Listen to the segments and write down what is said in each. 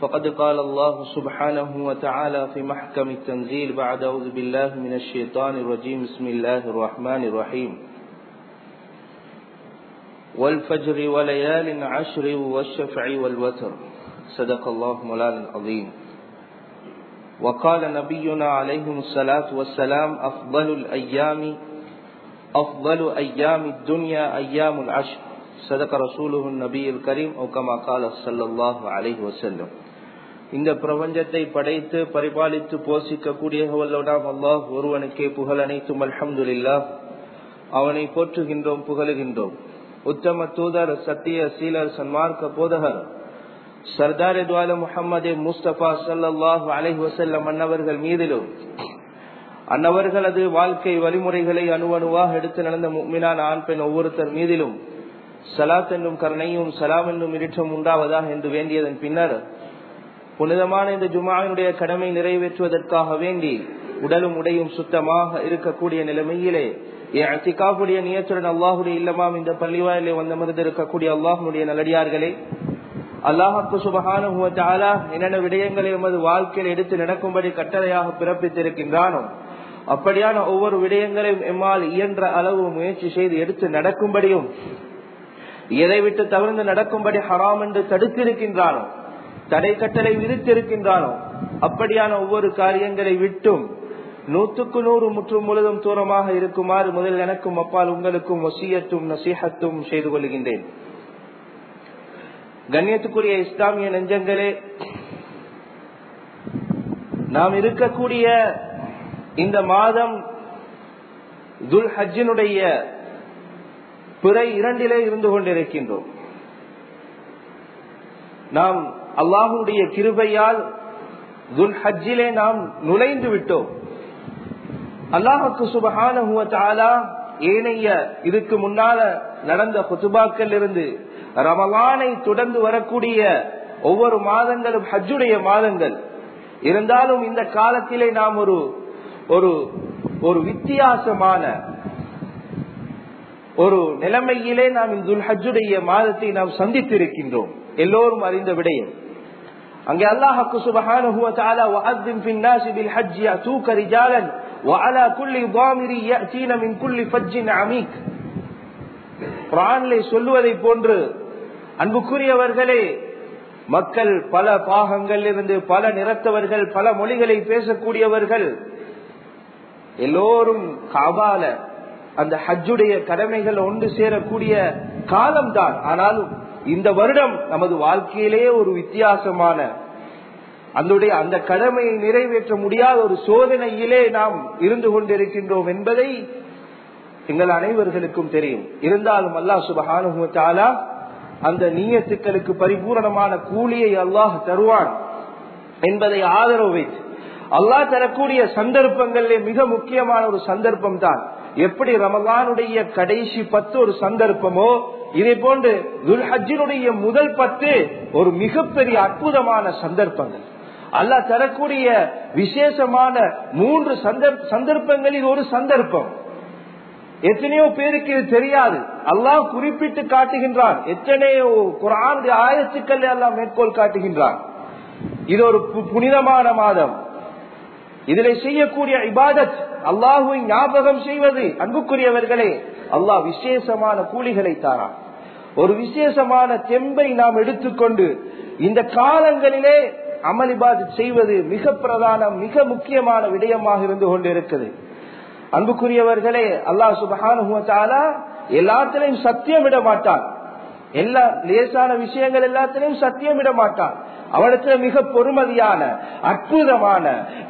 فقد قال الله سبحانه وتعالى في محكم التنزيل بعد أعوذ بالله من الشيطان الرجيم. بسم الله الرحمن الرحيم. والفجر وليال عشر والشفع والوتر. صدق الله مولانا العظيم. وقال نبينا عليه الصلاة والسلام أفضل الأيام أفضل أيام الدنيا أيام العشر. صدق رسوله النبي الكريم أو كما قال صلى الله عليه وسلم. இந்த பிரபஞ்சத்தை படைத்து பரிபாலித்து போஷிக்கக்கூடிய வல்லோடாம் அல்லாஹ் ஒருவனுக்கே புகழ் அனைத்தும் அல்ஹம்துலில்லா அவனை போற்றுகின்றோம் புகழுகின்றோம். உத்தம தூதர் சத்திய சீலர் சன்மார்க்க போதகர் சர்தார் துவால முகமது முஸ்தபா சல்லாஹ் அலஹி வசல்லம் அன்னவர்கள் மீதிலும் அன்னவர்களது வாழ்க்கை வழிமுறைகளை அணுவணுவாக எடுத்து நடந்த முக்மினான் ஆண் பெண் ஒவ்வொருத்தர் மீதிலும் சலாத் என்னும் கருணையும் சலாம் என்னும் இருட்டம் உண்டாவதா என்று வேண்டியதன் பின்னர் புனிதமான இந்த ஜுமாவினுடைய கடமை நிறைவேற்றுவதற்காக வேண்டி உடலும் உடையும் சுத்தமாக இருக்கக்கூடிய நிலைமையிலே அத்திகாவுடைய நியத்துடன் அல்லாஹுடைய இல்லமாம் இந்த பள்ளிவாயிலே வந்தமர்ந்து இருக்கக்கூடிய அல்லாஹுடைய நல்லடியார்களே அல்லாஹாக்கு சுபகான என்னென்ன விடயங்களை எமது வாழ்க்கையில் எடுத்து நடக்கும்படி கட்டளையாக பிறப்பித்திருக்கின்றானோ அப்படியான ஒவ்வொரு விடயங்களையும் எம்மால் இயன்ற அளவு முயற்சி செய்து எடுத்து நடக்கும்படியும் எதை விட்டு தவிர்த்து நடக்கும்படி ஹராம் என்று தடுத்திருக்கின்றானோ தடை கட்டளை விதித்திருக்கின்றானோ? அப்படியான ஒவ்வொரு காரியங்களை விட்டும் நூற்றுக்கு நூறு முற்றும் முழுதும் தூரமாக இருக்குமாறு முதல் எனக்கும் அப்பால் உங்களுக்கும் வசியத்தும் நசீகத்தும் செய்து கொள்கின்றேன். கண்ணியத்துக்குரிய இஸ்லாமிய நெஞ்சங்களே நாம் இருக்கக்கூடிய இந்த மாதம் துல் ஹஜ்ஜினுடைய பிறை இரண்டிலே இருந்து கொண்டிருக்கின்றோம். நாம் அல்லாஹுடைய கிருபையால் துல்ஹஜிலே நாம் நுழைந்து விட்டோம். அல்லாஹுக்கு சுபகான ஏனைய இதுக்கு முன்னால நடந்த குத்துபாக்கள் இருந்து ரமலானை தொடர்ந்து வரக்கூடிய ஒவ்வொரு மாதங்களும் ஹஜ்ஜுடைய மாதங்கள். இருந்தாலும் இந்த காலத்திலே நாம் ஒரு ஒரு ஒரு வித்தியாசமான ஒரு நிலைமையிலே நாம் இந்த ஹஜ்ஜுடைய மாதத்தை நாம் சந்தித்திருக்கின்றோம். எல்லோரும் அறிந்த விடயம். அங்கே அல்லாஹுக்கு சுபஹானஹு وَأَذِّنْ فِي النَّاسِ بِالْحَجِّ يَأْتُوكَ رِجَالًا وَعَلَى كُلِّ ضَامِرٍ يَأْتِينَ مِنْ كُلِّ فَجٍّ عَمِيقٍ குர்ஆனிலே சொல்லுவதை போன்று அன்புக்குரியவர்களே மக்கள் பல பாகங்கள் இருந்து பல நிறத்தவர்கள் பல மொழிகளை பேசக்கூடியவர்கள் எல்லோரும் காபால அந்த ஹஜ்ஜுடைய கடமைகள் ஒன்று சேரக்கூடிய காலம்தான் ஆனாலும் இந்த வருடம் நமது வாழ்க்கையிலேயே ஒரு வித்தியாசமான அதனுடைய அந்த கடமையை நிறைவேற்ற முடியாத ஒரு சோதனையிலே நாம் இருந்து கொண்டிருக்கின்றோம் என்பதை எங்கள் அனைவர்களுக்கும் தெரியும். இருந்தாலும் அல்லாஹ் சுபஹானுத்தாலா அந்த நீயத்துக்களுக்கு பரிபூரணமான கூலியை அல்லாஹ் தருவான் என்பதை ஆதரவு வைத்து அல்லாஹ் தரக்கூடிய சந்தர்ப்பங்களிலே மிக முக்கியமான ஒரு சந்தர்ப்பம் தான் எப்படி ரமலானுடைய கடைசி பத்து ஒரு சந்தர்ப்பமோ இதே போன்று துல்ஹஜினுடைய முதல் பத்து ஒரு மிகப்பெரிய அற்புதமான சந்தர்ப்பங்கள். அல்லாஹ் தரக்கூடிய விசேஷமான மூன்று சந்தர்ப்பங்களில் ஒரு சந்தர்ப்பம். எத்தனையோ பேருக்கு இது தெரியாது. அல்லாஹ் குறிப்பிட்டு காட்டுகின்றான். எத்தனையோ குரானுடைய ஆயத்துக்கள் எல்லாம் மேற்கோள் காட்டுகின்றான். இது ஒரு புனிதமான மாதம். இதில் செய்யக்கூடிய இபாதத் அல்லாஹுவை ஞாபகம் செய்வது அன்புக்குரியவர்களே அல்லாஹ் விசேஷமான கூலிகளை தாரான் ஒரு விசேஷமான தெம்பை நாம் எடுத்துக்கொண்டு இந்த காலங்களிலே அமளிபாத் செய்வது மிக பிரதான மிக முக்கியமான விடயமாக இருந்து கொண்டிருக்குது. அன்புக்குரியவர்களே அல்லாஹ் சுபஹானுவத்தாலா எல்லாத்திலையும் சத்தியம் விட மாட்டான். எல்லா லேசான விஷயங்கள் எல்லாத்திலையும் சத்தியம் விட மாட்டான். அவனத்துல மிக பொறுமதியான அற்புதமான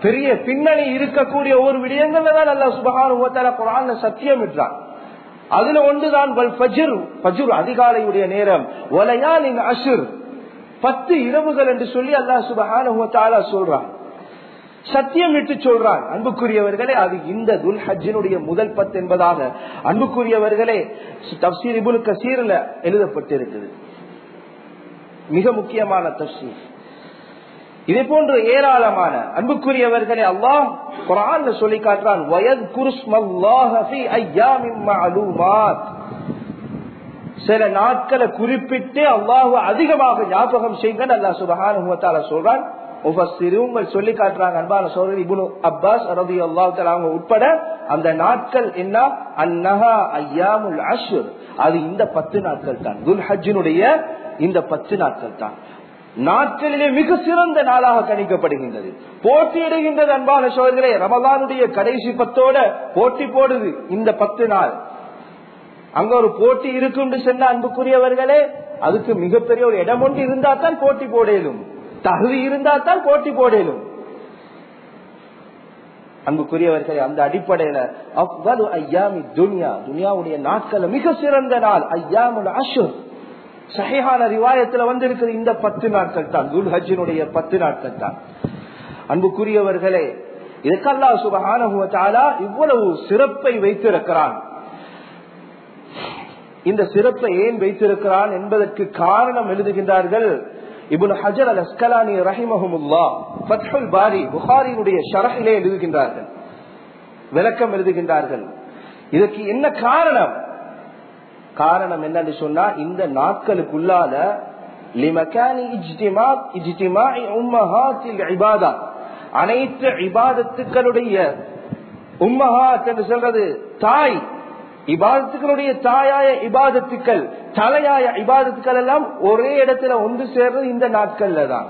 பெரிய பின்னணி இருக்கக்கூடிய ஒவ்வொரு விடயங்கள்ல தான் நல்லா சுபகான குரான் சத்தியம் விட்டான் அதுல ஒன்றுதான் அதிகாலையுடைய நேரம். ஒலையாலின் அசுர் பத்து இரவுகள் என்று சொல்லி அல்லாஹ் சுபஹான சொல்றான். சத்தியம் விட்டு சொல்றான். அன்புக்குரியவர்களே அது இந்த துல் ஹஜ்ஜினுடைய முதல் பத்து என்பதாக அன்புக்குரியவர்களே தப்சீர் இபுல் கசீர்ல எழுதப்பட்டிருக்குது. மிக முக்கியமான தப்சீர். இதே போன்று ஏராளமான அன்புக்குரியவர்களே அல்லாஹ் குரான் சொல்லி காட்டுறான் வயது சில நாட்களை குறிப்பிட்டு அல்லாஹு அதிகமாக ஞாபகம் செய்யுங்க அல்லா சுபகான சொல்றான். உங்கள் சொல்லி காட்டுறாங்க அன்பான சோழர் இபுனு அப்பாஸ் ரதி அல்லாஹ் அவங்க உட்பட அந்த நாட்கள் என்ன? அந்நகா ஐயாமுல் அஷுர். அது இந்த பத்து நாட்கள் தான். துல் ஹஜ்ஜினுடைய இந்த பத்து நாட்கள் தான். நாட்களிலே மிக சிறந்த நாளாக கணிக்கப்படுகின்றது. போட்டியிடுகின்றது அன்பான சோழர்களே ரமலானுடைய கடைசி பத்தோட போட்டி போடுது இந்த பத்து நாள். அங்க ஒரு போட்டி இருக்கும் சொன்ன அன்புக்குரியவர்களே அதுக்கு மிகப்பெரிய ஒரு இடம் ஒன்று இருந்தா தான் போட்டி போடலும். தகுதி இருந்தா தான் போட்டி போடலும். அன்புக்குரியவர்களே அந்த அடிப்படையில அவ்வளவு ஐயாமி துனியா துனியாவுடைய நாட்கள் மிக சிறந்த நாள் ஐயாமுல் அஷுர் சஹிஹான ரிவாயத்துல வந்து இந்த பத்து நாட்கள் தான். துல் ஹஜினுடைய பத்து நாட்கள் தான். அன்புக்குரியவர்களே இதுக்கல்லா சுபகான இவ்வளவு சிறப்பை வைத்திருக்கிறான். இந்த சிறப்பை ஏன் வைத்திருக்கிறான் என்பதற்கு காரணம் எழுதுகின்றார்கள் இபுன் ஹஜர் அல் அஸ்கலானி ரஹிமஹமுல்லா. பத்ஹுல் பாரி புகாரினுடைய ஷரஹிலே எழுதுகின்றார்கள். விளக்கம் எழுதுகின்றார்கள். இதற்கு என்ன காரணம்? காரணம் என்னன்னு சொன்னா இந்த நாட்களுக்குள்ளால அனைத்து இபாதத்துக்களுடைய உம்மஹாத் என்று சொல்றது தாய் இபாதத்துக்களுடைய தாயாய இபாதத்துக்கள் தலையாய இபாதத்துக்கள் எல்லாம் ஒரே இடத்துல ஒன்று சேர்றது இந்த நாட்கள்ல தான்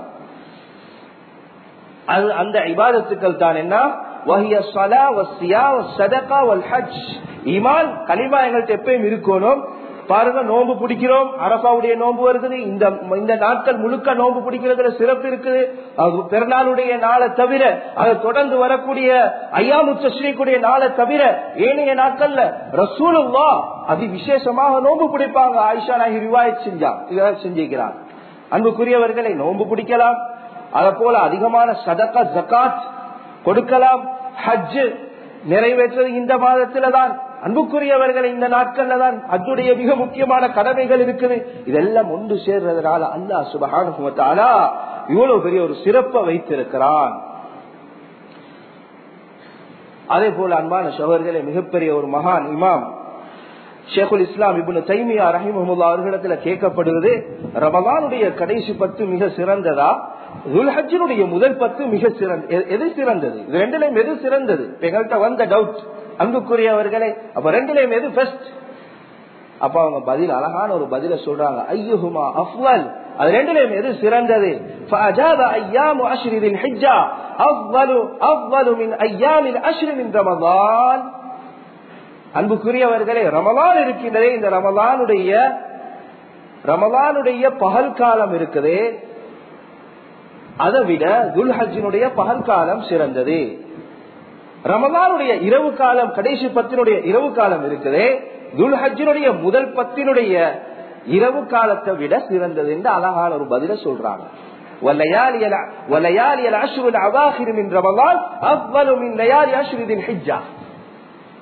அது அந்த இபாதத்துக்கள் தான். என்ன ஈமான் கலிமா எங்கள்கிட்ட எப்பயும் இருக்கணும். பாருங்க நோன்பு பிடிக்கிறோம். அரபாவுடைய நோன்பு வருது இந்த இந்த நாட்கள் முழுக்க நோன்பு பிடிக்கிறதுல சிறப்பு இருக்குது. அது பிறநாளுடைய நாளை தவிர அதை தொடர்ந்து வரக்கூடிய ஐயாமுச்சஸ்ரீக்குடைய நாளை தவிர ஏனைய நாட்கள்ல ரசூலுவா அது விசேஷமாக நோன்பு பிடிப்பாங்க. ஆயிஷா நாகி ரிவாயத் செஞ்சா இதை அன்புக்குரியவர்களை நோன்பு பிடிக்கலாம். அதை போல அதிகமான சதக்கா ஜக்காத் கொடுக்கலாம். ஹஜ்ஜு நிறைவேற்றது இந்த மாதத்துல தான் அன்புக்குரியவர்கள் இந்த நாட்கள்ல தான் அத்துடைய மிக முக்கியமான கடமைகள் இருக்குது. இதெல்லாம் ஒன்று சேர்றதுனால அல்லா சுபகான இவ்வளவு பெரிய ஒரு சிறப்பை வைத்திருக்கிறான். அதே போல அன்பான சோழர்களே மிகப்பெரிய ஒரு மகான் இமாம் ஷேகுல் இஸ்லாம் இபுன் தைமியா ரஹிமஹமுல்லா அவர்களிடத்துல கேட்கப்படுவது ரமலானுடைய கடைசி பத்து மிக சிறந்ததா? துல்ஹஜினுடைய முதல் பத்து மிக சிறந்த எது சிறந்தது இது ரெண்டுலையும் எது சிறந்தது எங்கள்கிட்ட வந்த டவுட் அன்புக்குரியவர்களே அப்ப ரெண்டுலையும் எது பெஸ்ட் அப்ப அவங்க பதில் அழகான ஒரு பதில சொல்றாங்க ஐயுஹுமா அஃவல் அது ரெண்டுலையும் எது சிறந்தது فأجاب أيام عشر ذي الحجة أفضل أفضل من أيام العشر من رمضان அன்புக்குரியவர்களே ரமலான் இருக்கின்றதே இந்த ரமலானுடைய ரமலானுடைய பகல் காலம் இருக்குதே அதை விட துல்ஹஜினுடைய பகல் காலம் சிறந்தது. ரமலானுடைய இரவு காலம் கடைசி பத்தினுடைய இரவு காலம் இருக்குதே. துல்ஹஜினுடைய முதல் பத்தினுடைய இரவு காலத்தை விட சிறந்தது என்று அழகான ஒரு பதில சொல்றாங்க.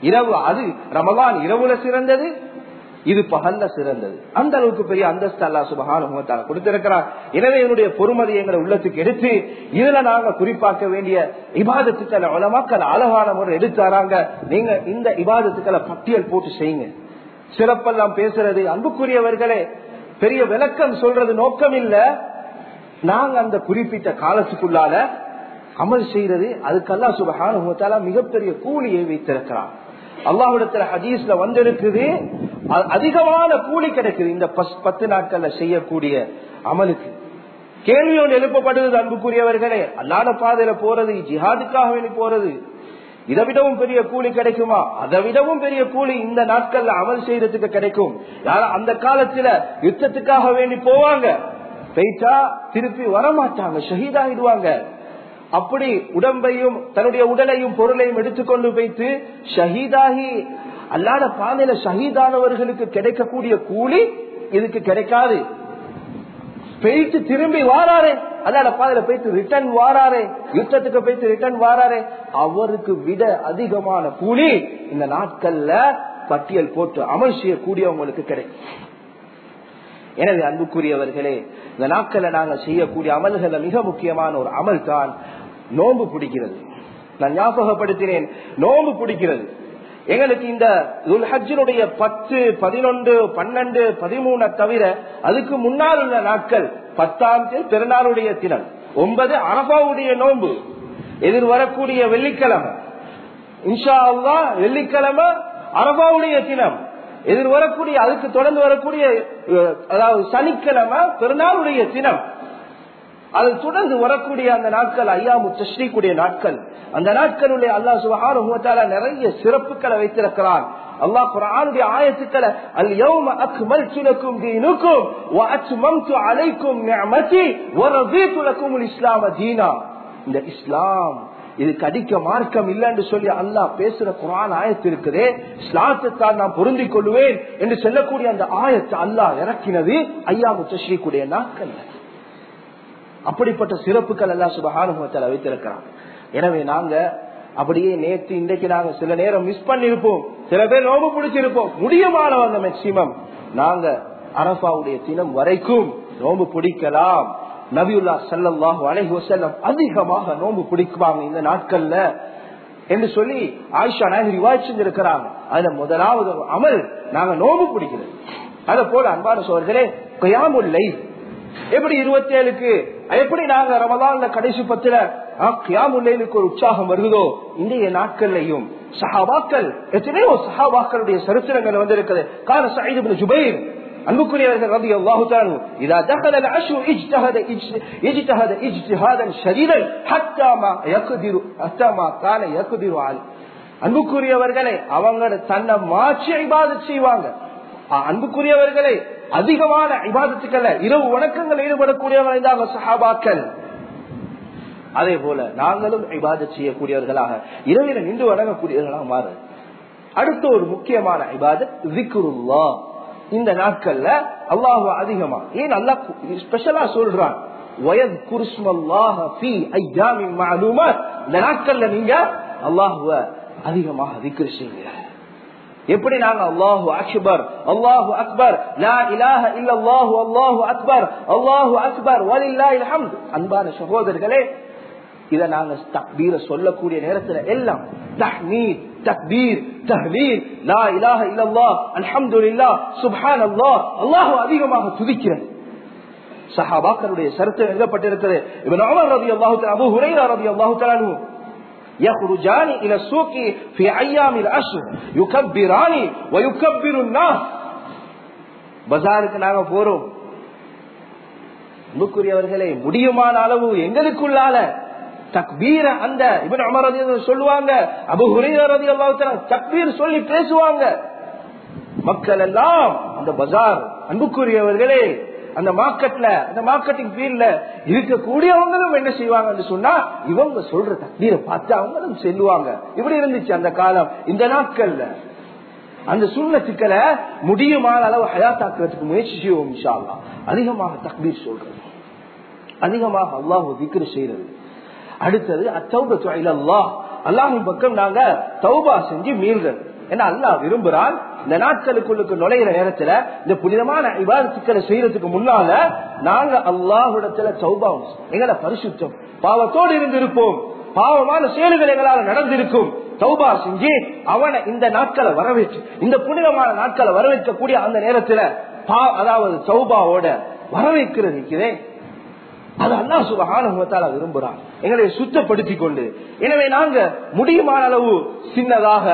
இரவு அது ரமலான் இரவுல சிறந்தது இது பகல்ல சிறந்தது. அந்த அளவுக்கு பெரிய அந்தஸ்து அல்லா சுபகான கொடுத்திருக்கிறார். எனவே என்னுடைய பொறுமதி எங்களை உள்ளத்துக்கு எடுத்து இதுல நாங்க குறிப்பாக்க வேண்டிய இபாதத்துக்களை உலமாக்கள் அழகான முறை எடுத்தாராங்க நீங்க இந்த இபாதத்துக்களை பட்டியல் போட்டு செய்யுங்க. சிறப்பெல்லாம் பேசுறது அன்புக்குரியவர்களே பெரிய விளக்கம் சொல்றது நோக்கம் இல்ல. நாங்க அந்த குறிப்பிட்ட காலத்துக்குள்ளால அமல் செய்யறது அதுக்கல்லா சுபகான மிகப்பெரிய கூலியை வைத்திருக்கிறான் அல்லாஹிடத்துல ஹதீஸ்ல வந்திருக்குது. அதிகமான கூலி கிடைக்குது. இந்த பத்து நாட்கள்ல செய்யக்கூடிய அமலுக்கு. கேள்வி ஒன்று எழுப்பப்படுவது அன்புக்குரியவர்களே. அல்லாத பாதையில போறது ஜிஹாதுக்காக வேண்டி போறது. இதை விடவும் பெரிய கூலி கிடைக்குமா? அதை விடவும் பெரிய கூலி இந்த நாட்கள்ல அமல் செய்யறதுக்கு கிடைக்கும். யாரும் அந்த காலத்துல யுத்தத்துக்காக வேண்டி போவாங்க. பெய்தா திருப்பி வரமாட்டாங்க. ஷஹீதாகிடுவாங்க அப்படி உடம்பையும் தன்னுடைய உடலையும் பொருளையும் எடுத்துக்கொண்டு வைத்து ஷஹீதாகி அல்லாத பாதையில ஷஹீதானவர்களுக்கு கிடைக்கக்கூடிய கூலி இதுக்கு கிடைக்காது. போயிட்டு திரும்பி வாராரே. அல்லாட பாதையில போயிட்டு ரிட்டர்ன் வாராரே. யுத்தத்துக்கு போயிட்டு ரிட்டர்ன் வாராரே. அவருக்கு விட அதிகமான கூலி இந்த நாட்கள்ல பட்டியல் போட்டு அமைச்சிய கூடியவங்களுக்கு கிடைக்கும். எனவே அன்புக்குரியவர்களே இந்த நாட்களை நாங்கள் செய்யக்கூடிய அமல்களில் மிக முக்கியமான ஒரு அமல் தான் நோன்பு பிடிக்கிறது. நான் ஞாபகப்படுத்தினேன் நோன்பு பிடிக்கிறது. எங்களுக்கு இந்த துல்ஹஜினுடைய பத்து பதினொன்று பன்னெண்டு பதிமூணு தவிர அதுக்கு முன்னால் உள்ள நாட்கள் பத்தாம் தேதி பிறநாளுடைய தினம். ஒன்பது அரபாவுடைய நோன்பு. எதிர் வரக்கூடிய வெள்ளிக்கிழமை. இன்ஷா அல்லா வெள்ளிக்கிழமை அரபாவுடைய தினம். எதிர் வரக்கூடிய அதுக்கு தொடர்ந்து வரக்கூடிய அதாவது சனிக்கிழமை பெருநாளுடைய தினம். அது தொடர்ந்து வரக்கூடிய அந்த நாட்கள் ஐயாமு தஸ்ரீக்குடைய நாட்கள். அந்த நாட்களுடைய அல்லா சுபஹான நிறைய சிறப்புகளை வைத்திருக்கிறான். அல்லாஹ் குரானுடைய ஆயத்துக்களை அல் யௌம அக்மல் சுலக்கும் தீனுக்கும் வ அத்மம்து அலைக்கும் நிஅமதி வ ரதீது லக்கும் இஸ்லாம தீனா. இந்த இஸ்லாம் இது கடிக்க மார்க்கம் இல்லைன்னு சொல்லி அல்லாஹ் பேசுற குரான் ஆயத்து இருக்குதே நான் பொருந்திக் கொள்வேன் என்று சொல்லக்கூடிய அந்த ஆயத்தை அல்லாஹ் இறக்கினது ஐயா முத்தஸ்ரீக்குடைய நாட்கள். அப்படிப்பட்ட சிறப்புகள் எல்லாம் சுபகானுபவத்தில் வைத்திருக்கிறான். எனவே நாங்க அப்படியே நேற்று இன்றைக்கு நாங்க சில நேரம் மிஸ் பண்ணிருப்போம். சில பேர் நோம்பு பிடிச்சிருப்போம். முடியுமானவங்க மேக்சிமம் நாங்க அரபாவுடைய தினம் வரைக்கும் நோம்பு பிடிக்கலாம். நபியுல்லா சல்லாஹு அலஹி வசல்லம் அதிகமாக நோம்பு பிடிக்குவாங்க இந்த நாட்கள்ல என்று சொல்லி ஆயிஷா நாயகர் விவாதிச்சிருக்கிறாங்க அதுல முதலாவது அமல் நாங்க நோம்பு பிடிக்கிறது. அத போல அன்பான சோழர்களே கயாமுல்லை எப்படி இருபத்தி ஏழுக்கு எப்படி நாங்க ரமதான்ல கடைசி பத்துல கியாமுல்லைக்கு ஒரு உற்சாகம் வருகிறதோ இன்றைய நாட்கள்லையும் சஹாபாக்கள் எத்தனையோ சஹாபாக்களுடைய சரித்திரங்கள் வந்திருக்குது கார சைது ஜுபைர் அன்புக்குரியவர்கள் ரபி அல்லாஹு அன்புக்குரியவர்களை அவங்க தன்னை மாற்றி இபாதத் செய்வாங்க. அன்புக்குரியவர்களை அதிகமான இபாதத்துக்களை இரவு வணக்கங்கள் ஈடுபடக்கூடியவர்கள் தான் சஹாபாக்கள். அதே போல நாங்களும் இபாதத் செய்யக்கூடியவர்களாக இரவில் நின்று வணங்கக்கூடியவர்களாக மாறு அடுத்த ஒரு முக்கியமான இபாதத் விக்ருல்லா இந்த நாட்கள்ல அல்லாஹு அதிகமா. ஏன் அல்லா ஸ்பெஷலா சொல்றான்? வயது குருஸ்மல்லாஹ ஃபீ இந்த நாட்கள்ல நீங்க அல்லாஹுவ அதிகமாக திக்ர் எப்படி நாங்க அல்லாஹு அக்பர் அல்லாஹு அக்பர் லா இலாஹ இல்ல அல்லாஹு அல்லாஹு அக்பர் அல்லாஹு அக்பர் வலில்லாஹில் ஹம்த் அன்பான சகோதரர்களே இத நாங்க தக்பீர சொல்லக்கூடிய நேரத்துல எல்லாம் தஹ்மீத் தக்பீர் தஹ்லீல் லா இலாஹ இல்லல்லாஹ் அல்ஹம்துலில்லாஹ் சுப்ஹானல்லாஹ் அல்லாஹ் அதிகமாக துதிக்கிறது சஹாபாக்களுடைய சரித்திரம் எழுதப்பட்டிருக்கிறது இவன் உமர் ரலியல்லாஹு தஆலா அபூ ஹுரைரா ரலியல்லாஹு தஆலா يخرجان الى السوق في ايام العشر يكبران ويكبر الناس பஜாருக்கு நாங்க போறோம் அன்புக்குரியவர்களே முடியுமான அளவு எங்களுக்குள்ளால தக்பீர அந்த இவன் அமரதி சொல்லுவாங்க. அபு ஹுரையரதி அல்லாஹ் தக்பீர் சொல்லி பேசுவாங்க. மக்கள் எல்லாம் அந்த பஜார் அன்புக்குரியவர்களே அந்த மார்க்கெட்ல அந்த மார்க்கெட்டிங் ஃபீல்ட்ல இருக்கக்கூடியவங்களும் என்ன செய்வாங்கன்னு சொன்னா இவங்க சொல்ற தக்பீரை பார்த்து அவங்களும் செல்லுவாங்க. இப்படி இருந்துச்சு அந்த காலம். இந்த நாட்கள்ல அந்த சூழ்நிலை முடியுமான அளவு ஹயாத்தாக்குறதுக்கு முயற்சி செய்வோம் அதிகமாக தக்பீர் சொல்றது. அதிகமாக அல்லாஹ் திக்ரு செய்யறது அடுத்தது அத்தௌபத்து அல்லாஹ் அல்லாஹின் பக்கம் நாங்க தௌபா செஞ்சு மீள்றது ஏன்னா அல்லாஹ் விரும்புறான் இந்த நாட்களுக்குள்ளுக்கு நுழையிற நேரத்துல இந்த புனிதமான இவாதத்துக்களை செய்யறதுக்கு முன்னால நாங்க அல்லாஹுடத்துல சௌபாவும் எங்களை பரிசுத்தம். பாவத்தோடு இருந்திருப்போம். பாவமான செயல்கள் எங்களால் நடந்திருக்கும். தௌபா செஞ்சு அவனை இந்த நாட்களை வரவேற்று இந்த புனிதமான நாட்களை வரவேற்கக்கூடிய அந்த நேரத்துல பா- அதாவது சௌபாவோட வரவேற்கிறது இருக்கிறேன் அது அல்லா சுபகான விரும்புறான். எங்களை சுத்தப்படுத்தி கொண்டு. எனவே நாங்க முடியுமான அளவு சின்னதாக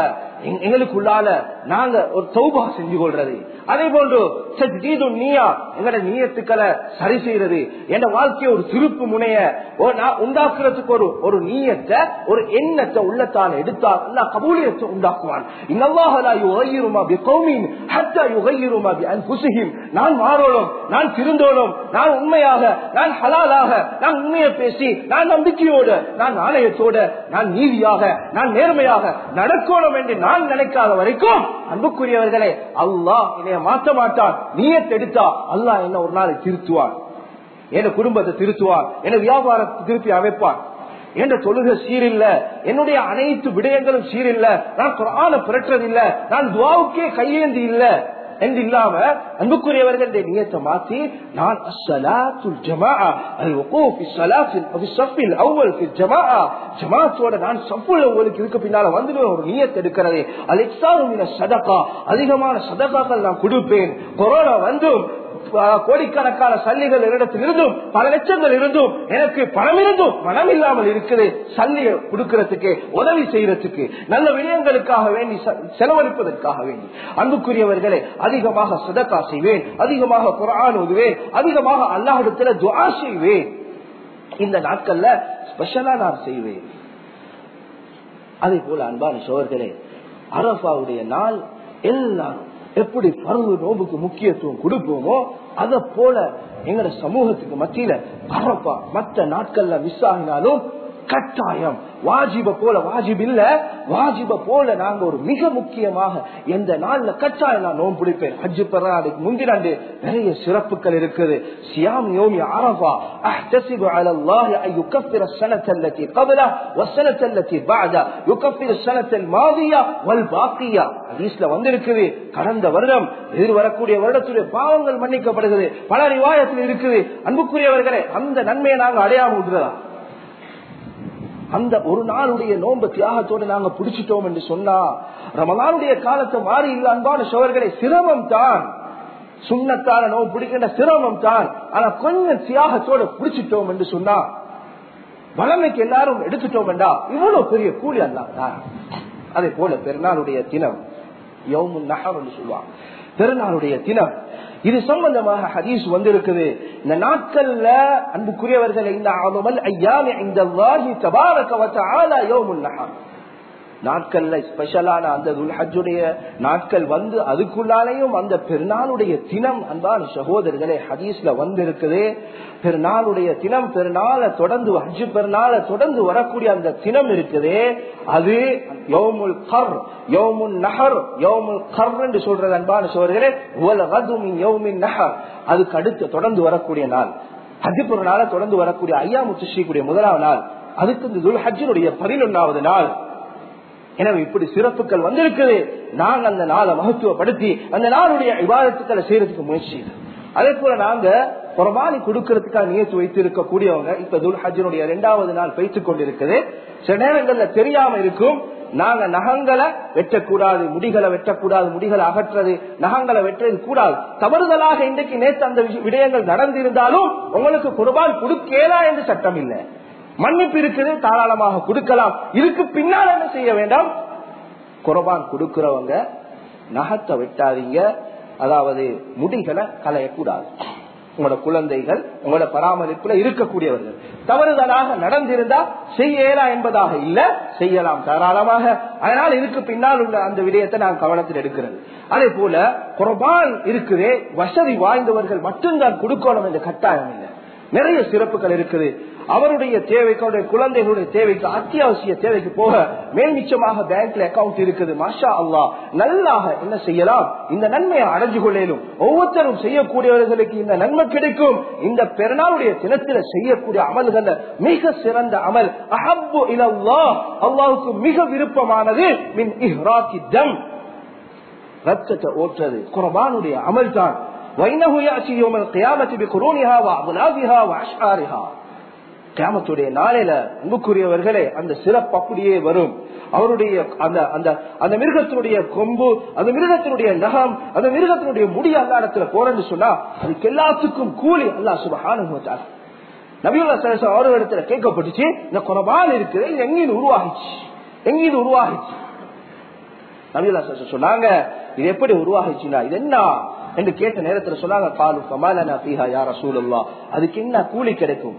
எங்களுக்குள்ளால நாங்க ஒரு சௌபா செஞ்சு கொள்றது. அதே போன்று நீயா எங்கட நீயத்துக்களை சரி செய்யறது என் வாழ்க்கைய ஒரு திருப்பு முனைய உண்டாக்குறதுக்கு ஒரு ஒரு நீயத்தை ஒரு எண்ணத்தை உள்ளத்தால் எடுத்தால் அல்லா கபூலியத்தை உண்டாக்குவான். நான் மாறோளும் நான் திருந்தோணும் நான் உண்மையாக நான் ஹலாலாக நான் உண்மையை பேசி நான் நம்பிக்கையோடு நான் நாணயத்தோட நான் நீதியாக நான் நேர்மையாக நடக்கணும் என்று நான் நினைக்காத வரைக்கும் அன்புக்குரியவர்களே அல்லாஹ் என்னைய மாற்ற மாட்டான். நீயத்தை எடுத்தா அல்லாஹ் என்ன ஒரு நாளை திருத்துவான். என் குடும்பத்தை திருத்துவார் என் வியாபாரத்தை திருப்பி அமைப்பார் என்ற தொழுகை சீரில்ல என்னுடைய அனைத்து விடயங்களும் சீரில்ல. நான் குரான புரட்டுறதில்ல. நான் துவாவுக்கே கையேந்தி இல்லை. என்று இல்லாம அன்புக்குரியவர்கள் நியத்தை மாத்தி நான் அஸ்ஸலாத்துல் ஜமாஅ அல் வகூஃப் ஃபி ஸலாத்தில் ஃபி ஸஃபில் அவ்வல் ஃபி ஜமாஅ. ஜமாஅத்தோட நான் ஸஃபுல் அவ்வலுக்கு இதுக்கு பின்னால வந்துடுவேன் ஒரு நியத் எடுக்கிறதே. அல் இக்ஸாரு மின ஸதகா அதிகமான சதகாக்கள் நான் கொடுப்பேன். கொரோனா வந்தும் கோடிக்கணக்கான சல்லிகள் என்னிடத்தில் இருந்தும் பல லட்சங்கள் இருந்தும் எனக்கு பணம் இருந்தும் மனம் இல்லாமல் இருக்குது. சல்லிய கொடுக்கறதுக்கு உதவி செய்யறதுக்கு நல்ல விடயங்களுக்காக வேண்டி செலவழிப்பதற்காக வேண்டி. அன்புக்குரியவர்களை அதிகமாக சுதக்கா செய்வேன் அதிகமாக குரான் ஓதுவேன் அதிகமாக அல்லாஹிடத்துல துவா செய்வேன். இந்த நாட்கள்ல ஸ்பெஷலா நான் செய்வேன். அதே போல அன்பான சோர்களே அரபாவுடைய நாள் எல்லாரும் எப்படி பருவ நோம்புக்கு முக்கியத்துவம் கொடுப்போமோ அத போல எங்கட சமூகத்துக்கு மத்தியில பரப்பா மற்ற நாட்கள்ல மிஸ் ஆகினாலும் கட்டாயம். வாஜிப போல வாஜிப் இல்ல வாஜிப போல நாங்க ஒரு மிக முக்கியமாக எந்த நாள்ல கட்டாயம் நான் நோன் பிடிப்பேன். ஹஜ்ஜு பெறாதுக்கு முந்தினாண்டு நிறைய சிறப்புகள் இருக்குது. சியாம் யோமி அரபா احتسب على الله ان يكفر السنه التي قبلها والسنه التي بعدها يكفر ஹதீஸ்ல வந்திருக்குது. கடந்த வருடம் எதிர் வரக்கூடிய வருடத்துடைய பாவங்கள் மன்னிக்கப்படுகிறது. பல ரிவாயத்தில் இருக்குது. அன்புக்குரியவர்களே அந்த நன்மையை நாங்கள் அடையாம விடுறதா அந்த ஒரு நாளுடைய நோன்பு தியாகத்தோடு நாங்க பிடிச்சிட்டோம் என்று சொன்னா ரமலானுடைய காலத்தை மாறி இல்ல அன்பான சோழர்களை சிரமம் தான். சுண்ணத்தான நோவு பிடிக்கின்ற சிரமம் தான். ஆனா கொஞ்சம் தியாகத்தோட பிடிச்சிட்டோம் என்று சொன்னா வளமைக்கு எல்லாரும் எடுத்துட்டோம் என்றா இவ்வளவு பெரிய கூலி அல்லாதான் அதே போல பெருநாளுடைய தினம் யோமு நகர் என்று பெருநாளுடைய தினம் இது சம்பந்தமாக ஹதீஸ் வந்திருக்குது. இந்த நாட்கள்ல அன்புக்குரியவர்கள் இந்த ஆளுமல் ஐயா இந்த வாகி தபாரக வ தஆலா யௌமுன் நாட்கள்ல ஸ்பெஷலான அந்த துல்ஹஜுடைய நாட்கள் வந்து அதுக்குள்ளாலேயும் அந்த பெருநாளுடைய தினம் அன்பான சகோதரர்களே ஹதீஸ்ல வந்திருக்குது. பெருநாளுடைய தினம் பெருநாளை தொடர்ந்து ஹஜ்ஜு பெருநாளை தொடர்ந்து வரக்கூடிய அந்த தினம் இருக்குது. அது யோமுல் கர் யோமுல் நஹர் யோமுல் கர் என்று சொல்றது அன்பான சகோதரர்களே உலகதுமின் யோமின் நஹர். அதுக்கு அடுத்து தொடர்ந்து வரக்கூடிய நாள். ஹஜ்ஜு பெருநாளை தொடர்ந்து வரக்கூடிய ஐயா முத்துஸ்ரீக்குடைய முதலாவது நாள். அதுக்கு இந்த துல் ஹஜ்ஜினுடைய பதினொன்னாவது நாள். எனவே இப்படி சிறப்புகள் வந்திருக்குது. நாங்க அந்த நாளை மகத்துவப்படுத்தி அந்த நாளுடைய விவாதத்துக்களை செய்யறதுக்கு முயற்சி அதே போல நாங்க குரபானி கொடுக்கறதுக்காக நியத்து வைத்திருக்க கூடியவங்க இப்ப துல் ஹஜினுடைய இரண்டாவது நாள் வைத்துக் கொண்டிருக்குது. சில நேரங்கள்ல தெரியாம இருக்கும். நாங்க நகங்களை வெட்டக்கூடாது முடிகளை வெட்டக்கூடாது முடிகளை அகற்றது நகங்களை வெட்டது கூடாது. தவறுதலாக இன்றைக்கு நேற்று அந்த விடயங்கள் நடந்திருந்தாலும் உங்களுக்கு குர்பான் கொடுக்கலா என்று சட்டம் இல்லை மன்னிப்பு இருக்குது தாராளமாக கொடுக்கலாம். இதுக்கு பின்னால் என்ன செய்ய வேண்டாம்? குரபான் கொடுக்கிறவங்க நகத்தை வெட்டாதீங்க. அதாவது முடிகளை கலையக்கூடாது உங்களோட குழந்தைகள் உங்களோட பராமரிப்புல இருக்கக்கூடியவர்கள். தவறுதலாக நடந்திருந்தா செய்யலாம் என்பதாக இல்ல செய்யலாம் தாராளமாக. அதனால் இதுக்கு பின்னால் உள்ள அந்த விடயத்தை நான் கவனத்தில் எடுக்கிறது. அதே போல குரபான் இருக்குதே வசதி வாய்ந்தவர்கள் மட்டும்தான் கொடுக்கணும் என்ற கட்டாயம் இல்லை. நிறைய சிறப்புகள் இருக்குது. அவருடைய தேவைக்கு அவருடைய குழந்தைகளுடைய தேவைக்கு அத்தியாவசிய தேவைக்கு போக மேல் மிச்சமாக பேங்க்ல அக்கௌண்ட் இருக்குது. மாஷா அல்லா நல்லாக என்ன செய்யலாம்? இந்த நன்மையை அடைஞ்சு கொள்ளலும். ஒவ்வொருத்தரும் செய்யக்கூடியவர்களுக்கு இந்த நன்மை கிடைக்கும். இந்த பெருநாளுடைய தினத்தில செய்யக்கூடிய அமல்கள் மிக சிறந்த அமல். அஹப்பு இலல்லா அல்லாவுக்கு மிக விருப்பமானது மின் இஹ்ராக்கி தம். ரத்தத்தை ஓற்றது குரபானுடைய அமல் தான் வைனஹு யாசி யௌமல் கியாமத்தி பிகுரூனிஹா வ அக்லாபிஹா வ அஷ்ஆரிஹா கியாமத்துடைய நாளையில அன்புக்குரியவர்களே அந்த சிறப்பு அப்படியே வரும். அவருடைய அந்த அந்த அந்த மிருகத்தினுடைய கொம்பு அந்த மிருகத்தினுடைய நகம் அந்த மிருகத்தினுடைய முடி அந்த இடத்துல போறேன்னு சொன்னா அதுக்கு எல்லாத்துக்கும் கூலி அல்லா சுபகான நபியுல்லா சரசம் அவர்கள் இடத்துல கேட்கப்பட்டுச்சு இந்த குரபான் இருக்குது எங்கேயும் எங்கிருந்து உருவாகிச்சு? எங்கிருந்து உருவாகிச்சு? நபியுல்லா சரசம் சொன்னாங்க இது எப்படி உருவாகிச்சுன்னா இது என்ன? என்று கேட்ட நேரத்துல சொன்னாங்க காலு கமாலனா பீஹா யார சூழல்லா அதுக்கு என்ன கூலி கிடைக்கும்?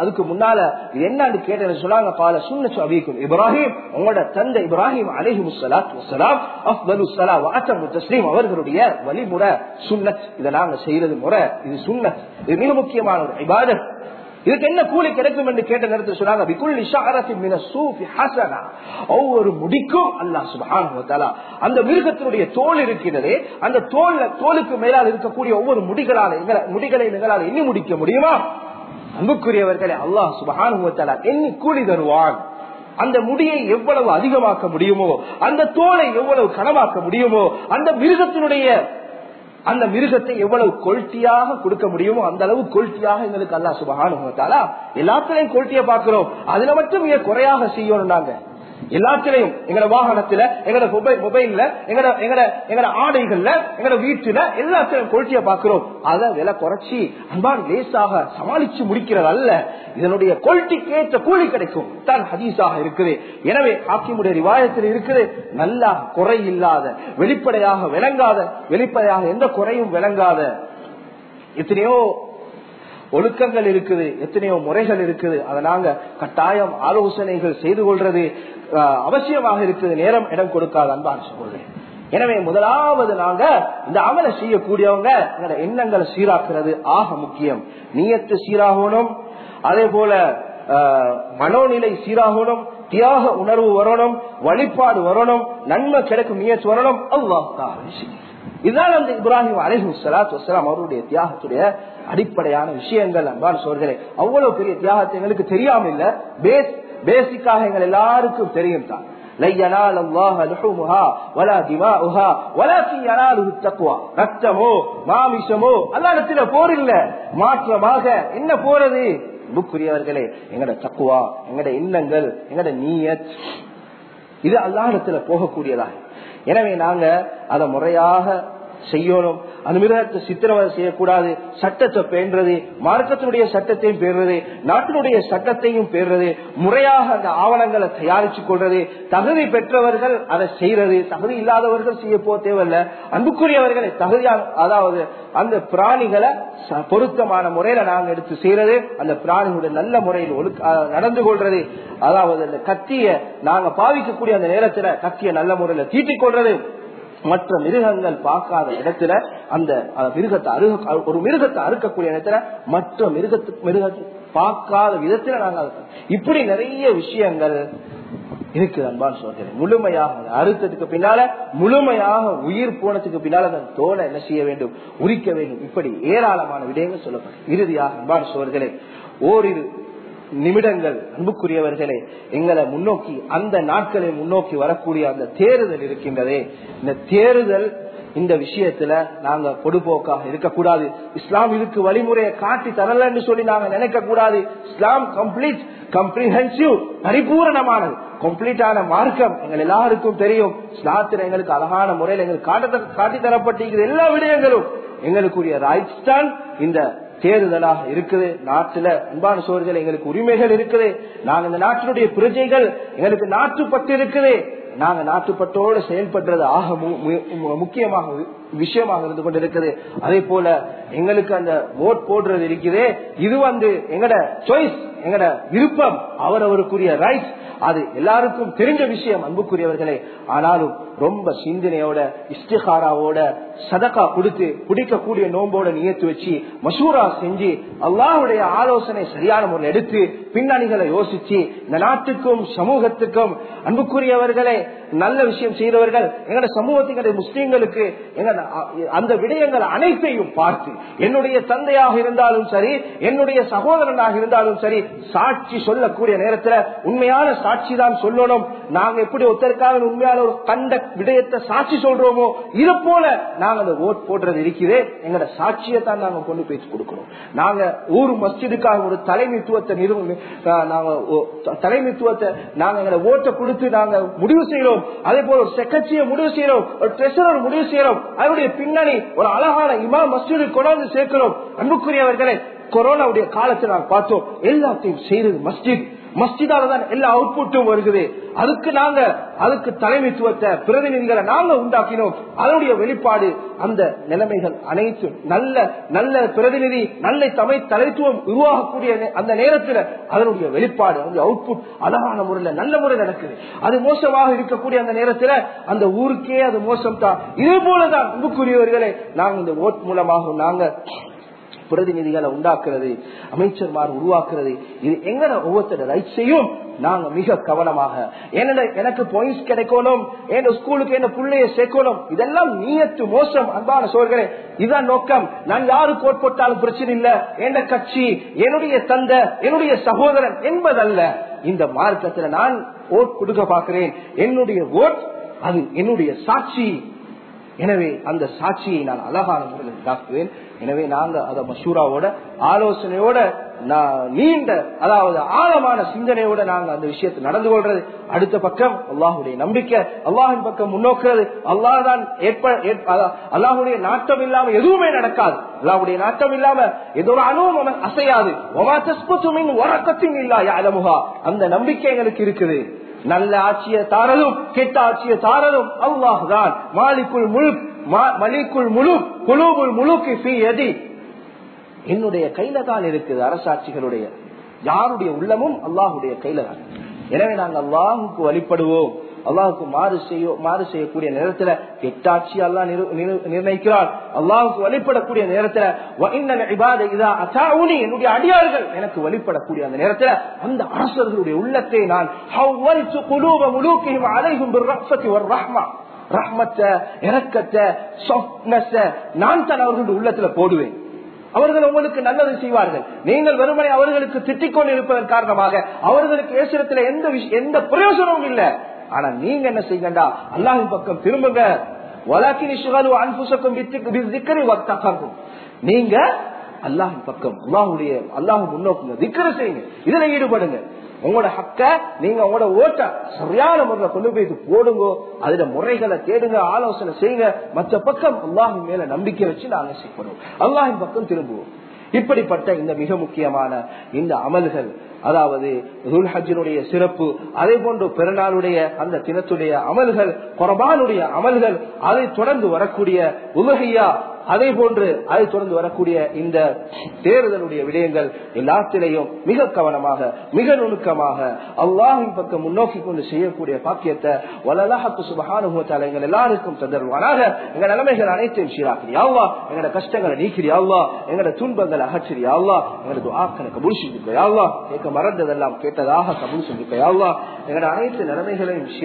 அதுக்கு முன்னால என்னன்னு கேட்ட சொன்னாங்க பால சுண்ணச்சு அபிக்கும் இப்ராஹிம் உங்களோட தந்தை இப்ராஹிம் அலிஹி முசலாம் அஃபலு சலா வாத்தம் தஸ்லீம் அவர்களுடைய வழிமுறை சுண்ணத் இதை நாங்க செய்யறது முறை இது சுண்ணத் இது மிக முக்கியமான ஒரு இபாதத். இதுக்கு என்ன கூலி கிடைக்கும் என்று கேட்ட நேரத்தில் சொன்னாங்க ஒவ்வொரு முடிக்கும் அல்லாஹ் சுப்ஹானஹு அந்த மிருகத்தினுடைய தோல் இருக்கிறது அந்த தோல் தோலுக்கு மேலால் இருக்கக்கூடிய ஒவ்வொரு முடிகளால் எங்களை- முடிகளை எங்களால் எண்ணி முடிக்க முடியுமா? அன்புக்குரியவர்களே அல்லாஹ் சுப்ஹானஹு எண்ணி கூலி தருவான். அந்த முடியை எவ்வளவு அதிகமாக்க முடியுமோ அந்த தோலை எவ்வளவு கனமாக்க முடியுமோ அந்த மிருகத்தினுடைய அந்த மிருகத்தை எவ்வளவு கொல்ட்டியாக கொடுக்க முடியுமோ அந்த அளவு கொல்ட்டியாக எங்களுக்கு அல்லா சுபகானுத்தாலா எல்லாத்திலையும் கொல்ட்டிய பாக்குறோம் அதுல மட்டும் ஏன் குறையாக செய்யணும் நாங்க எல்லாத்திலையும் எங்கட வாகனத்துல எங்கட மொபைல் மொபைல்ல எங்கட எங்கட எங்கட ஆடைகள்ல எங்கட வீட்டுல எல்லாத்திலையும் கொல்ட்டிய பாக்குறோம் அத விலை குறைச்சி அன்பான் லேசாக சமாளிச்சு முடிக்கிறது அல்ல இதனுடைய குவாலிட்டிக்கு ஏற்ற கூலி கிடைக்கும். தான் ஹதீஸாக இருக்குது. எனவே ஹாக்கிமுடைய ரிவாயத்தில் இருக்குது நல்லா குறை இல்லாத வெளிப்படையாக விளங்காத வெளிப்படையாக எந்த குறையும் விளங்காத எத்தனையோ ஒழுக்கங்கள் இருக்குது எத்தனையோ முறைகள் இருக்குது. அதை நாங்க கட்டாயம் ஆலோசனைகள் செய்து கொள்றது அவசியமாக இருக்குது. நேரம் இடம் கொடுக்காத அன்பான் சொல்றேன் எனவே முதலாவது நாங்க இந்த அமலை செய்யக்கூடியவங்க எங்களோட எண்ணங்களை சீராக்குறது ஆக முக்கியம். நீயத்து சீராகணும் அதே போல மனோநிலை சீராகணும் தியாக உணர்வு வரணும் வழிபாடு வரணும் நன்மை கிடைக்கும் முயற்சி வரணும். அல்லாஹ் இதனால் அந்த இப்ராஹிம் அலிஹு சலாத்து வலாம் அவருடைய தியாகத்துடைய அடிப்படையான விஷயங்கள் அன்பான் சொல்கிறேன் அவ்வளவு பெரிய தியாகத்தை எங்களுக்கு தெரியாம இல்ல. பேஸ் பேசிக்காக எங்கள் எல்லாருக்கும் தெரியும் தான். ரத்தமோ மாமிசமோ அல்ல போரில்ல மாற்றமாக என்ன போறது? அன்புக்குரியவர்களே எங்கட தக்குவா எங்கட இல்லங்கள் எங்கட நீயத் இது அல்லாஹிடத்துல போகக்கூடியதா? எனவே நாங்க அதை முறையாக செய்யணும். அந்த மிருகத்தை சித்திரவதை செய்யக்கூடாது. சட்டத்தை பேண்டது மார்க்கத்தினுடைய சட்டத்தையும் பேர்றது நாட்டினுடைய சட்டத்தையும் பேர்றது முறையாக அந்த ஆவணங்களை தயாரிச்சு கொள்றது. தகுதி பெற்றவர்கள் அதை செய்யறது தகுதி இல்லாதவர்கள் செய்ய போ தேவையில்ல. அன்புக்குரியவர்களை தகுதியான அதாவது அந்த பிராணிகளை ச- பொருத்தமான முறையில நாங்க எடுத்து செய்யறது அந்த பிராணிகளுடைய நல்ல முறையில் ஒழுக்க நடந்து கொள்றது. அதாவது அந்த கத்திய நாங்க பாவிக்கக்கூடிய அந்த நேரத்துல கத்திய நல்ல முறையில தீட்டிக் கொள்றது. மற்ற மிருகங்கள் பார்க்காத இடத்துல அந்த மிருகத்தை அருக ஒரு மிருகத்தை அறுக்கக்கூடிய இடத்துல மற்ற மிருகத்து மிருகத்தை பார்க்காத விதத்துல நாங்க இப்படி நிறைய விஷயங்கள் இருக்கு அன்பான் சொல்கிறேன் முழுமையாக அறுத்ததுக்கு பின்னால முழுமையாக உயிர் போனதுக்கு பின்னால அந்த தோலை என்ன செய்ய வேண்டும்? உரிக்க வேண்டும். இப்படி ஏராளமான விடயங்கள் சொல்லப்படும். இறுதியாக அன்பான் சோர்களே ஓரிரு நிமிடங்கள் அன்புக்குரியவர்களே எங்களை முன்னோக்கி அந்த நாட்களை முன்னோக்கி வரக்கூடிய அந்த தேர்தல் இருக்கின்றதே இந்த தேர்தல் இந்த விஷயத்துல நாங்க பொடுபோக்காக இருக்கக்கூடாது. இஸ்லாம் இதுக்கு வழிமுறையை காட்டி தரலன்னு சொல்லி நாங்க நினைக்க கூடாது இஸ்லாம் கம்ப்ளீட் கம்ப்ரிஹென்சிவ் பரிபூரணமானது. கம்ப்ளீட்டான மார்க்கம் எங்கள் எல்லாருக்கும் தெரியும். இஸ்லாத்துல எங்களுக்கு அழகான முறையில் எங்களுக்கு காட்டி தரப்பட்டிருக்கிற எல்லா விடயங்களும் எங்களுக்குரிய ரைட்ஸ் தான் இந்த தேர்தலாக இருக்குது. நாட்டுல அன்பான சோழர்கள் எங்களுக்கு உரிமைகள் இருக்குது. நாங்க இந்த நாட்டினுடைய பிரஜைகள் எங்களுக்கு நாட்டுப்பட்டு இருக்குது. நாங்க நாட்டுப்பட்டோடு செயல்படுறது ஆக முக்கியமாக விஷயமாக இருந்து கொண்டிருக்குது. அதே போல எங்களுக்கு அந்த ஓட் போடுறது இருக்குது. இது வந்து எங்கட சாய்ஸ் எங்கட விருப்பம் அவரவருக்குரிய ரைட்ஸ் அது எல்லாருக்கும் தெரிஞ்ச விஷயம் அன்புக்குரியவர்களே. ஆனாலும் ரொம்ப சிந்தனையோட இஷ்டிகாராவோட சதக்கா கொடுத்து குடிக்கக்கூடிய நோம்போட நியத்து வச்சு மசூரா செஞ்சு அல்லாவுடைய ஆலோசனை சரியான முறை எடுத்து பின்னணிகளை யோசிச்சு இந்த நாட்டுக்கும் சமூகத்துக்கும் அன்புக்குரியவர்களே நல்ல விஷயம் செய்தவர்கள் எங்கட சமூகத்தினுடைய முஸ்லீம்களுக்கு எங்க அந்த விடயங்கள் அனைத்தையும் பார்த்து என்னுடைய தந்தையாக இருந்தாலும் சரி என்னுடைய சகோதரனாக இருந்தாலும் சரி சாட்சி சொல்லக்கூடிய நேரத்துல உண்மையான சாட்சி தான் சொல்லணும். நாங்க எப்படி ஒருத்தருக்காக உண்மையான ஒரு கண்ட விடயத்தை சாட்சி சொல்றோமோ இது போல நாங்க அந்த ஓட் போடுறது இருக்குதே எங்களோட சாட்சியை தான் நாங்க கொண்டு போய் கொடுக்கிறோம் நாங்க ஊர் மஸ்ஜிதுக்காக ஒரு தலைமைத்துவத்தை நிறுவ நாங்க தலைமைத்துவத்தை நாங்க எங்களை ஓட்டை கொடுத்து நாங்க முடிவு செய்யறோம் அதே போல ஒரு செக்கச்சியை முடிவு செய்யறோம் ஒரு ட்ரெஷரர் முடிவு செய்யறோம் அதனுடைய பின்னணி ஒரு அழகான இமா மஸ்ஜிது கொண்டாந்து சேர்க்கிறோம். அன்புக்குரியவர்களே கொரோனாவுடைய காலத்தை நாங்கள் பார்த்தோம். எல்லாத்தையும் செய்யறது மஸ்ஜித். மஸ்ஜிதால தான் எல்லா அவுட்புட்டும் வருகிறது அதுக்கு நாங்க அதுக்கு தலைமைத்துவத்தை பிரதிநிதிகளை நாங்க உண்டாக்கினோம். அதனுடைய வெளிப்பாடு அந்த நிலைமைகள் அனைத்தும் நல்ல நல்ல பிரதிநிதி நல்ல தமை தலைத்துவம் உருவாகக்கூடிய அந்த நேரத்தில் அதனுடைய வெளிப்பாடு அதனுடைய அவுட்புட் அழகான முறையில் நல்ல முறையில் நடக்குது. அது மோசமாக இருக்கக்கூடிய அந்த நேரத்தில் அந்த ஊருக்கே அது மோசம் தான் இதே போலதான் அன்புக்குரியவர்களே நாங்க இந்த ஓட் மூலமாக நாங்க பிரதிநிதிகளை உண்டாக்குறது அமைச்சர்மார் உருவாக்குறது இது எங்கட ஒவ்வொருத்தர ரைட்ஸையும் நாங்க மிக கவனமாக என்னோட எனக்கு பாயிண்ட்ஸ் கிடைக்கணும் என் ஸ்கூலுக்கு என்ன பிள்ளைய சேர்க்கணும் இதெல்லாம் நீயத்து மோசம் அன்பான சோழர்களே. இதுதான் நோக்கம். நான் யாரு கோட் போட்டாலும் பிரச்சனை இல்ல. என் கட்சி என்னுடைய தந்தை என்னுடைய சகோதரன் என்பதல்ல. இந்த மார்க்கத்துல நான் ஓட் கொடுக்க பார்க்கிறேன். என்னுடைய ஓட் அது என்னுடைய சாட்சி. எனவே அந்த சாட்சியை நான் அழகான முறையில் தாக்குவேன் எனவே நாங்க அத மசூராவோட ஆலோசனையோட நீண்ட அதாவது ஆழமான சிந்தனையோட நாங்க அந்த விஷயத்தை நடந்து கொள்றது. அடுத்த பக்கம் அல்லாஹுடைய நம்பிக்கை அல்லாஹின் பக்கம் முன்னோக்குறது. அல்லாஹ் தான் அல்லாஹுடைய நாட்டம் இல்லாம எதுவுமே நடக்காது. அல்லாஹுடைய நாட்டம் இல்லாம ஏதோ ஒரு அணுவும் அசையாது. உறக்கத்தின் இல்லா அலமுகா அந்த நம்பிக்கை எங்களுக்கு இருக்குது. நல்ல ஆட்சியை தாரதும் கெட்ட ஆட்சியை தாரதும் அல்லாஹ் மாலிக்குள் முழு மலிக்குள் முழு குழுவுள் முழுக்கு எதி என்னுடைய கையில தான் இருக்குது அரசாட்சிகளுடைய. யாருடைய உள்ளமும் அல்லாஹுடைய கையில தான். எனவே நாங்கள் அல்லாஹுக்கு வழிபடுவோம். அல்லாஹுக்கு மாறு செய்ய மாறு செய்யக்கூடிய நேரத்துல கெட்டாட்சி அல்லா நிர்ணயிக்கிறார். அல்லாஹுக்கு வழிபடக்கூடிய நேரத்துல என்னுடைய அடியார்கள் எனக்கு வழிபடக்கூடிய அந்த நேரத்துல அந்த அரசர்களுடைய உள்ளத்தை நான் அலைகும் ரஹ்மா ரஹ்மத்தை இறக்கத்தை நான் தான் அவர்களுடைய உள்ளத்துல போடுவேன். அவர்கள் உங்களுக்கு நல்லது செய்வார்கள். நீங்கள் வெறுமனை அவர்களுக்கு திட்டிக் கொண்டு இருப்பதன் காரணமாக அவர்களுக்கு ஏசுறத்துல எந்த எந்த பிரயோஜனமும் இல்லை. ஆனா நீங்க என்ன செய்யுங்கடா அல்லாஹின் பக்கம் திரும்புங்க. நீங்க அல்லாஹின் பக்கம் அல்லாஹுடைய அல்லாஹு முன்னோக்குங்க திக்கரை செய்யுங்க. இதுல ஈடுபடுங்க. உங்களோட ஹக்க நீங்க உங்களோட ஓட்ட சரியான முறையில கொண்டு போய் போடுங்க. அதுல முறைகளை தேடுங்க ஆலோசனை செய்யுங்க. மற்ற பக்கம் அல்லாஹின் மேல நம்பிக்கை வச்சு நாங்க செய்யப்படுவோம் அல்லாஹின் பக்கம் திரும்புவோம். இப்படிப்பட்ட இந்த மிக முக்கியமான இந்த அமல்கள் அதாவது துல்ஹஜினுடைய சிறப்பு அதே போன்று பிறநாளுடைய அந்த தினத்துடைய அமல்கள் குரபானுடைய அமல்கள் அதை தொடர்ந்து வரக்கூடிய உலகையா அதே போன்று அதை தொடர்ந்து வரக்கூடிய இந்த தேர்தலுடைய விடயங்கள் எல்லாத்திலையும் மிக கவனமாக மிக நுணுக்கமாக அல்லாஹின் பக்கம் முன்னோக்கி கொண்டு செய்யக்கூடிய பாக்கியத்தை வலலாஹத்து சுபகானுகத்தால் எங்கள் எல்லாருக்கும் தந்தருவானாக எங்க நிலைமைகள் அனைத்தையும் சீராக்கிறியாவா எங்களோட கஷ்டங்களை நீக்கிறியாவா எங்களோட துன்பங்களை அகற்றியாவா எங்களது ஆக்கனை கபூல் செஞ்சுக்கையாவா கேட்க மறந்ததெல்லாம் கேட்டதாக கபூல் செஞ்சுக்கையாவா எங்களோட அனைத்து நிலைமைகளையும் சீரா